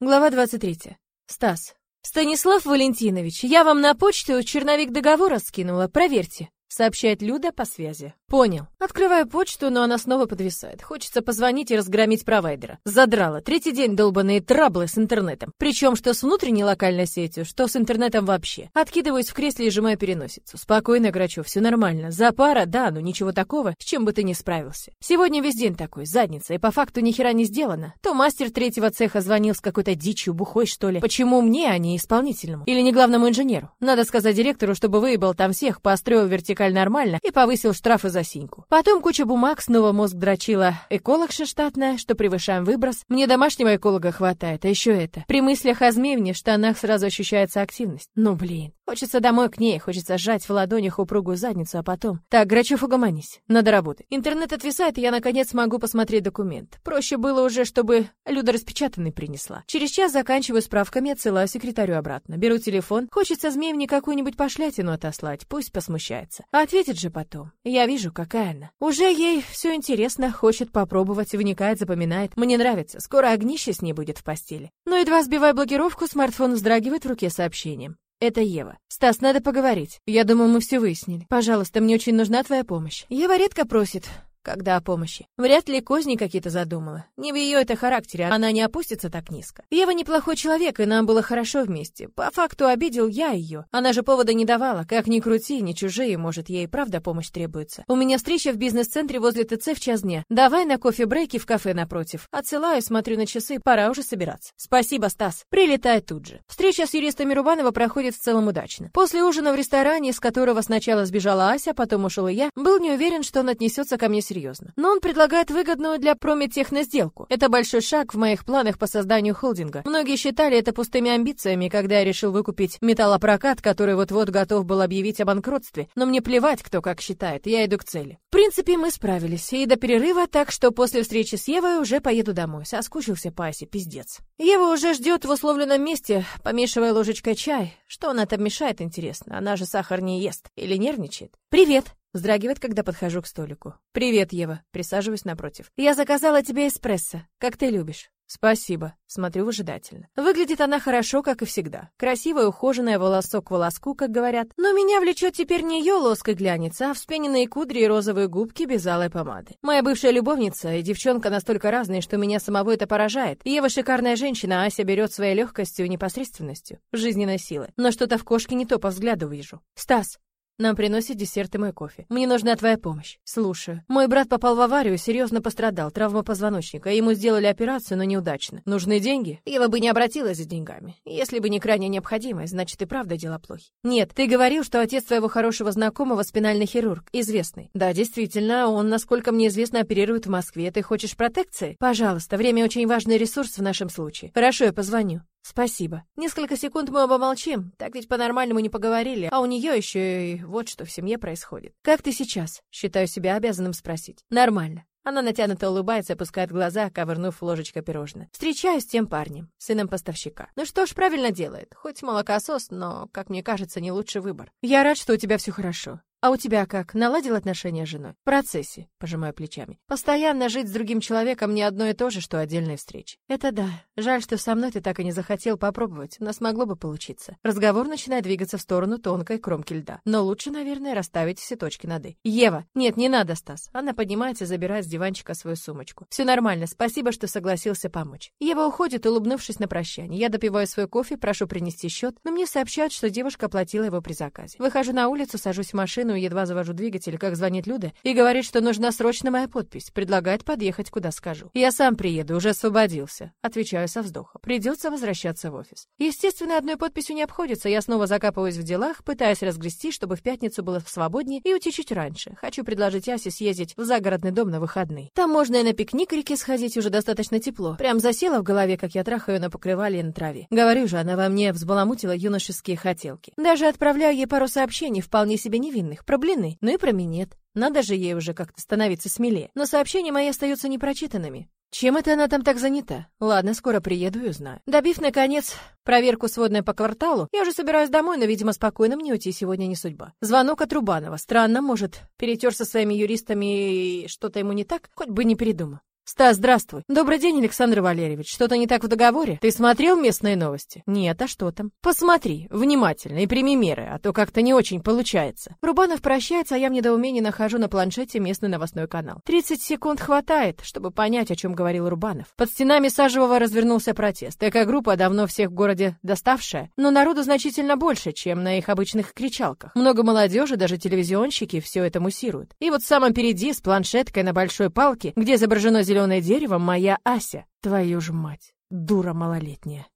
Глава 23. Стас. Станислав Валентинович, я вам на почту черновик договора скинула, проверьте сообщает Люда по связи. Понял. Открываю почту, но она снова подвисает. Хочется позвонить и разгромить провайдера. Задрала. Третий день долбанные траблы с интернетом. Причем что с внутренней локальной сетью, что с интернетом вообще. Откидываюсь в кресле и сжимаю переносицу. Спокойно, Грачев, все нормально. За пара, да, но ничего такого, с чем бы ты не справился. Сегодня весь день такой, задница, и по факту ни хера не сделано. То мастер третьего цеха звонил с какой-то дичью, бухой, что ли. Почему мне, а не исполнительному? Или не главному инженеру? Надо сказать директору, чтобы выебал там всех, построил вертикаль нормально и повысил штрафы за синьку. Потом куча бумаг, снова мозг дрочила. Эколог штатная, что превышаем выброс. Мне домашнего эколога хватает, а еще это. При мыслях о змеевне в штанах сразу ощущается активность. Ну блин. Хочется домой к ней, хочется сжать в ладонях упругую задницу, а потом... Так, Грачев, угомонись. Надо работать. Интернет отвисает, и я наконец могу посмотреть документ. Проще было уже, чтобы Люда распечатанный принесла. Через час заканчиваю справками, отсылаю секретарю обратно. Беру телефон. Хочется змеевне какую-нибудь пошлятину отослать, пусть посмущается. Ответит же потом. Я вижу, какая она. Уже ей все интересно, хочет попробовать, вникает, запоминает. Мне нравится, скоро огнище с ней будет в постели. Но едва сбивая блокировку, смартфон вздрагивает в руке сообщением. Это Ева. Стас, надо поговорить. Я думаю, мы все выяснили. Пожалуйста, мне очень нужна твоя помощь. Ева редко просит когда о помощи. Вряд ли козни какие-то задумала. Не в ее это характере, она не опустится так низко. Ева неплохой человек, и нам было хорошо вместе. По факту обидел я ее. Она же повода не давала. Как ни крути, ни чужие, может, ей правда помощь требуется. У меня встреча в бизнес-центре возле ТЦ в час дня. Давай на кофе-брейке в кафе напротив. Отсылаю, смотрю на часы, пора уже собираться. Спасибо, Стас. Прилетай тут же. Встреча с юристами Рубанова проходит в целом удачно. После ужина в ресторане, из которого сначала сбежала Ася, потом ушел и я, был не уверен, что он отнесется ко мне серьезно серьезно. Но он предлагает выгодную для Прометехно сделку. Это большой шаг в моих планах по созданию холдинга. Многие считали это пустыми амбициями, когда я решил выкупить металлопрокат, который вот-вот готов был объявить о банкротстве. Но мне плевать, кто как считает, я иду к цели. В принципе, мы справились. И до перерыва, так что после встречи с Евой уже поеду домой. Соскучился по Асе, пиздец. Ева уже ждет в условленном месте, помешивая ложечкой чай. Что она там мешает, интересно? Она же сахар не ест. Или нервничает? «Привет!» Вздрагивает, когда подхожу к столику. «Привет, Ева!» Присаживаюсь напротив. «Я заказала тебе эспрессо. Как ты любишь?» «Спасибо», — смотрю выжидательно. Выглядит она хорошо, как и всегда. Красивая, ухоженная, волосок к волоску, как говорят. Но меня влечет теперь не ее лоск и глянец, а вспененные кудри и розовые губки без алой помады. Моя бывшая любовница и девчонка настолько разные, что меня самого это поражает. Ева шикарная женщина, а Ася берет своей легкостью и непосредственностью, жизненной силы. Но что-то в кошке не то по взгляду вижу. «Стас, нам приносят десерт и мой кофе. Мне нужна твоя помощь. Слушаю. Мой брат попал в аварию, серьезно пострадал, травма позвоночника. Ему сделали операцию, но неудачно. Нужны деньги? Ева бы не обратилась за деньгами. Если бы не крайняя необходимость, значит и правда дела плохи. Нет, ты говорил, что отец твоего хорошего знакомого спинальный хирург, известный. Да, действительно, он, насколько мне известно, оперирует в Москве. Ты хочешь протекции? Пожалуйста, время очень важный ресурс в нашем случае. Хорошо, я позвоню. Спасибо. Несколько секунд мы оба молчим, так ведь по-нормальному не поговорили, а у нее еще и вот что в семье происходит. Как ты сейчас? Считаю себя обязанным спросить. Нормально. Она натянуто улыбается, опускает глаза, ковырнув ложечкой пирожное. Встречаюсь с тем парнем, сыном поставщика. Ну что ж, правильно делает. Хоть молокосос, но, как мне кажется, не лучший выбор. Я рад, что у тебя все хорошо. А у тебя как? Наладил отношения с женой? В процессе, пожимаю плечами. Постоянно жить с другим человеком не одно и то же, что отдельные встречи. Это да. Жаль, что со мной ты так и не захотел попробовать. У нас могло бы получиться. Разговор начинает двигаться в сторону тонкой кромки льда. Но лучше, наверное, расставить все точки над «и». Ева! Нет, не надо, Стас. Она поднимается забирает с диванчика свою сумочку. Все нормально, спасибо, что согласился помочь. Ева уходит, улыбнувшись на прощание. Я допиваю свой кофе, прошу принести счет, но мне сообщают, что девушка оплатила его при заказе. Выхожу на улицу, сажусь в машину машину, едва завожу двигатель, как звонит Люда, и говорит, что нужна срочно моя подпись, предлагает подъехать, куда скажу. Я сам приеду, уже освободился. Отвечаю со вздохом. Придется возвращаться в офис. Естественно, одной подписью не обходится, я снова закапываюсь в делах, пытаясь разгрести, чтобы в пятницу было свободнее и уйти чуть раньше. Хочу предложить Асе съездить в загородный дом на выходные. Там можно и на пикник реке сходить, уже достаточно тепло. Прям засела в голове, как я трахаю на покрывале и на траве. Говорю же, она во мне взбаламутила юношеские хотелки. Даже отправляю ей пару сообщений, вполне себе невинных, остальных, про блины, ну и про минет. Надо же ей уже как-то становиться смелее. Но сообщения мои остаются непрочитанными. Чем это она там так занята? Ладно, скоро приеду и узнаю. Добив, наконец, проверку сводной по кварталу, я уже собираюсь домой, но, видимо, спокойно мне уйти сегодня не судьба. Звонок от Рубанова. Странно, может, перетер со своими юристами и что-то ему не так? Хоть бы не передумал. Стас, здравствуй. Добрый день, Александр Валерьевич. Что-то не так в договоре? Ты смотрел местные новости? Нет, а что там? Посмотри, внимательно и прими меры, а то как-то не очень получается. Рубанов прощается, а я в недоумении нахожу на планшете местный новостной канал. 30 секунд хватает, чтобы понять, о чем говорил Рубанов. Под стенами Сажевого развернулся протест. Эко-группа давно всех в городе доставшая, но народу значительно больше, чем на их обычных кричалках. Много молодежи, даже телевизионщики все это муссируют. И вот в самом впереди с планшеткой на большой палке, где изображено зеленое дерево, моя Ася. Твою ж мать, дура малолетняя.